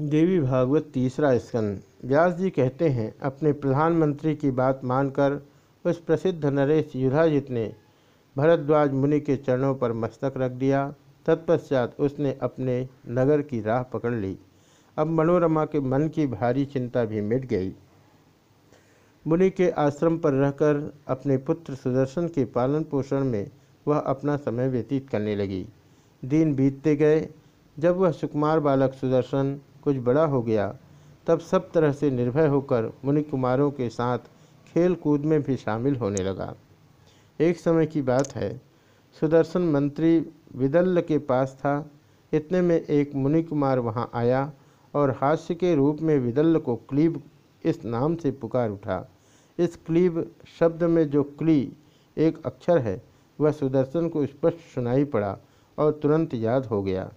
देवी भागवत तीसरा स्कंद। व्यास जी कहते हैं, अपने प्रधानमंत्री की बात मानकर उस प्रसिद्ध नरेश युधाजित ने भरद्वाज मुनि के चरणों पर मस्तक रख दिया। तत्पश्चात उसने अपने नगर की राह पकड़ ली। अब मनोरमा के मन की भारी चिंता भी मिट गई। मुनि के आश्रम पर रहकर अपने पुत्र सुदर्शन के पालन पोषण में वह अपना समय व्यतीत करने लगी। दिन बीतते गए। जब वह सुकुमार बालक सुदर्शन कुछ बड़ा हो गया, तब सब तरह से निर्भय होकर मुनि कुमारों के साथ खेल कूद में भी शामिल होने लगा। एक समय की बात है, सुदर्शन मंत्री विदल्ल के पास था, इतने में एक मुनि कुमार वहाँ आया और हास्य के रूप में विदल्ल को क्लीब इस नाम से पुकार उठा। इस क्लीब शब्द में जो क्ली एक अक्षर है, वह सुदर्शन को स्पष्ट सुनाई पड़ा और तुरंत याद हो गया।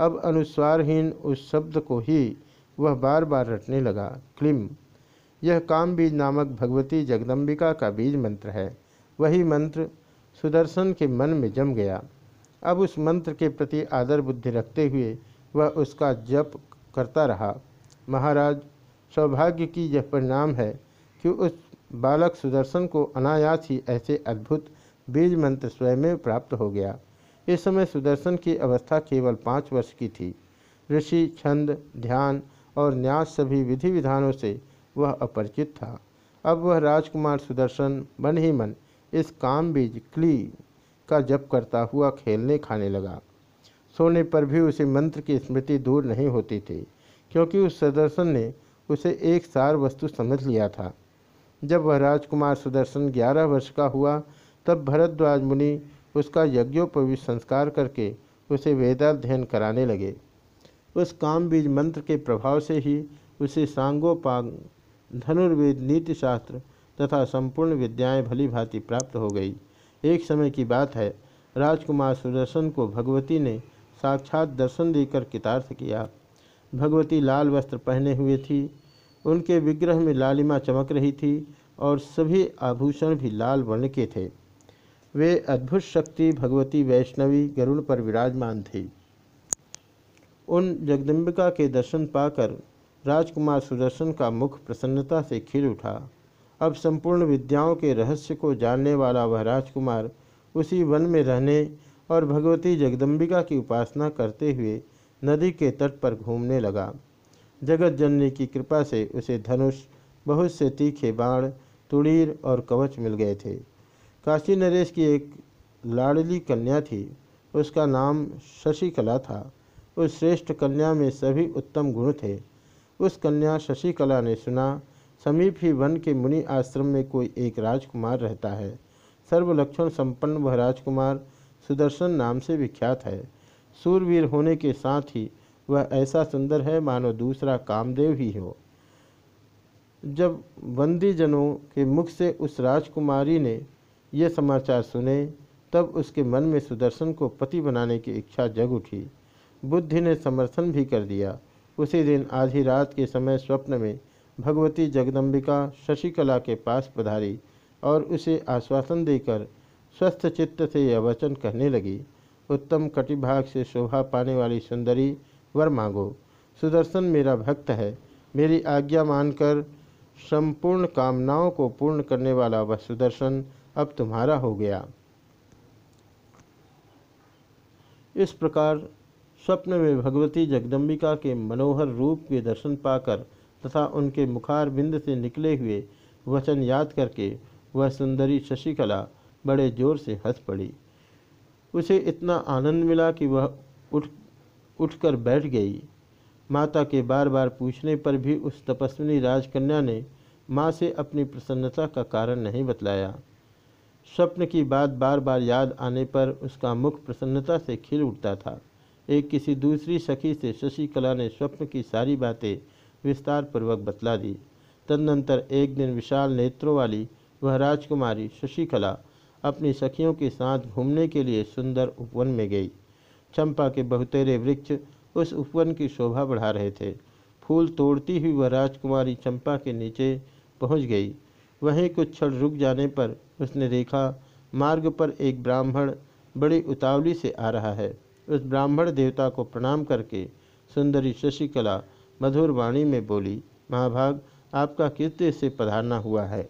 अब अनुस्वारहीन उस शब्द को ही वह बार बार रटने लगा। क्लिम। यह काम बीज नामक भगवती जगदम्बिका का बीज मंत्र है। वही मंत्र सुदर्शन के मन में जम गया। अब उस मंत्र के प्रति आदर बुद्धि रखते हुए वह उसका जप करता रहा। महाराज, सौभाग्य की यह परिणाम है कि उस बालक सुदर्शन को अनायास ही ऐसे अद्भुत बीज मंत्र स्वयं प्राप्त हो गया। इस समय सुदर्शन की अवस्था केवल पाँच वर्ष की थी। ऋषि, छंद, ध्यान और न्यास सभी विधि विधानों से वह अपरिचित था। अब वह राजकुमार सुदर्शन मन ही मन इस काम बीज क्ली का जप करता हुआ खेलने खाने लगा। सोने पर भी उसे मंत्र की स्मृति दूर नहीं होती थी, क्योंकि उस सुदर्शन ने उसे एक सार वस्तु समझ लिया था। जब वह राजकुमार सुदर्शन ग्यारह वर्ष का हुआ, तब भरद्वाज मुनि उसका यज्ञोपवी संस्कार करके उसे वेदाध्ययन कराने लगे। उस काम बीज मंत्र के प्रभाव से ही उसे सांगोपांग, धनुर्वेद, नीतिशास्त्र तथा संपूर्ण विद्याएँ भली भांति प्राप्त हो गई। एक समय की बात है, राजकुमार सुदर्शन को भगवती ने साक्षात दर्शन देकर कितार्थ किया। भगवती लाल वस्त्र पहने हुए थी, उनके विग्रह में लालिमा चमक रही थी और सभी आभूषण भी लाल वर्ण के थे। वे अद्भुत शक्ति भगवती वैष्णवी गरुड़ पर विराजमान थी। उन जगदम्बिका के दर्शन पाकर राजकुमार सुदर्शन का मुख प्रसन्नता से खिल उठा। अब संपूर्ण विद्याओं के रहस्य को जानने वाला वह राजकुमार उसी वन में रहने और भगवती जगदम्बिका की उपासना करते हुए नदी के तट पर घूमने लगा। जगत जननी की कृपा से उसे धनुष, बहुत से तीखे बाण, तुड़ीर और कवच मिल गए थे। काशी नरेश की एक लाडली कन्या थी। उसका नाम शशिकला था। उस श्रेष्ठ कन्या में सभी उत्तम गुण थे। उस कन्या शशिकला ने सुना, समीप ही वन के मुनि आश्रम में कोई एक राजकुमार रहता है। सर्वलक्षण संपन्न वह राजकुमार सुदर्शन नाम से विख्यात है। सूरवीर होने के साथ ही वह ऐसा सुंदर है, मानो दूसरा कामदेव ही हो। जब बंदीजनों के मुख से उस राजकुमारी ने ये समाचार सुने, तब उसके मन में सुदर्शन को पति बनाने की इच्छा जग उठी। बुद्धि ने समर्थन भी कर दिया। उसी दिन आधी रात के समय स्वप्न में भगवती जगदम्बिका शशिकला के पास पधारी और उसे आश्वासन देकर स्वस्थ चित्त से यह वचन कहने लगी, उत्तम कटिभाग से शोभा पाने वाली सुंदरी, वर मांगो। सुदर्शन मेरा भक्त है। मेरी आज्ञा मानकर संपूर्ण कामनाओं को पूर्ण करने वाला वह सुदर्शन अब तुम्हारा हो गया। इस प्रकार स्वप्न में भगवती जगदम्बिका के मनोहर रूप के दर्शन पाकर तथा उनके मुखार बिंद से निकले हुए वचन याद करके वह सुंदरी शशिकला बड़े ज़ोर से हंस पड़ी। उसे इतना आनंद मिला कि वह उठ, उठकर बैठ गई। माता के बार बार पूछने पर भी उस तपस्विनी राजकन्या ने माँ से अपनी प्रसन्नता का कारण नहीं बतलाया। स्वप्न की बात बार बार याद आने पर उसका मुख प्रसन्नता से खिल उठता था। एक किसी दूसरी सखी से शशिकला ने स्वप्न की सारी बातें विस्तार पूर्वक बतला दी। तदनंतर एक दिन विशाल नेत्रों वाली वह राजकुमारी शशिकला अपनी सखियों के साथ घूमने के लिए सुंदर उपवन में गई। चंपा के बहुतेरे वृक्ष उस उपवन की शोभा बढ़ा रहे थे। फूल तोड़ती हुई वह राजकुमारी चंपा के नीचे पहुँच गई। वहीं कुछ क्षण रुक जाने पर उसने देखा, मार्ग पर एक ब्राह्मण बड़ी उतावली से आ रहा है। उस ब्राह्मण देवता को प्रणाम करके सुंदरी शशिकला मधुर वाणी में बोली, महाभाग, आपका किस से पधारना हुआ है।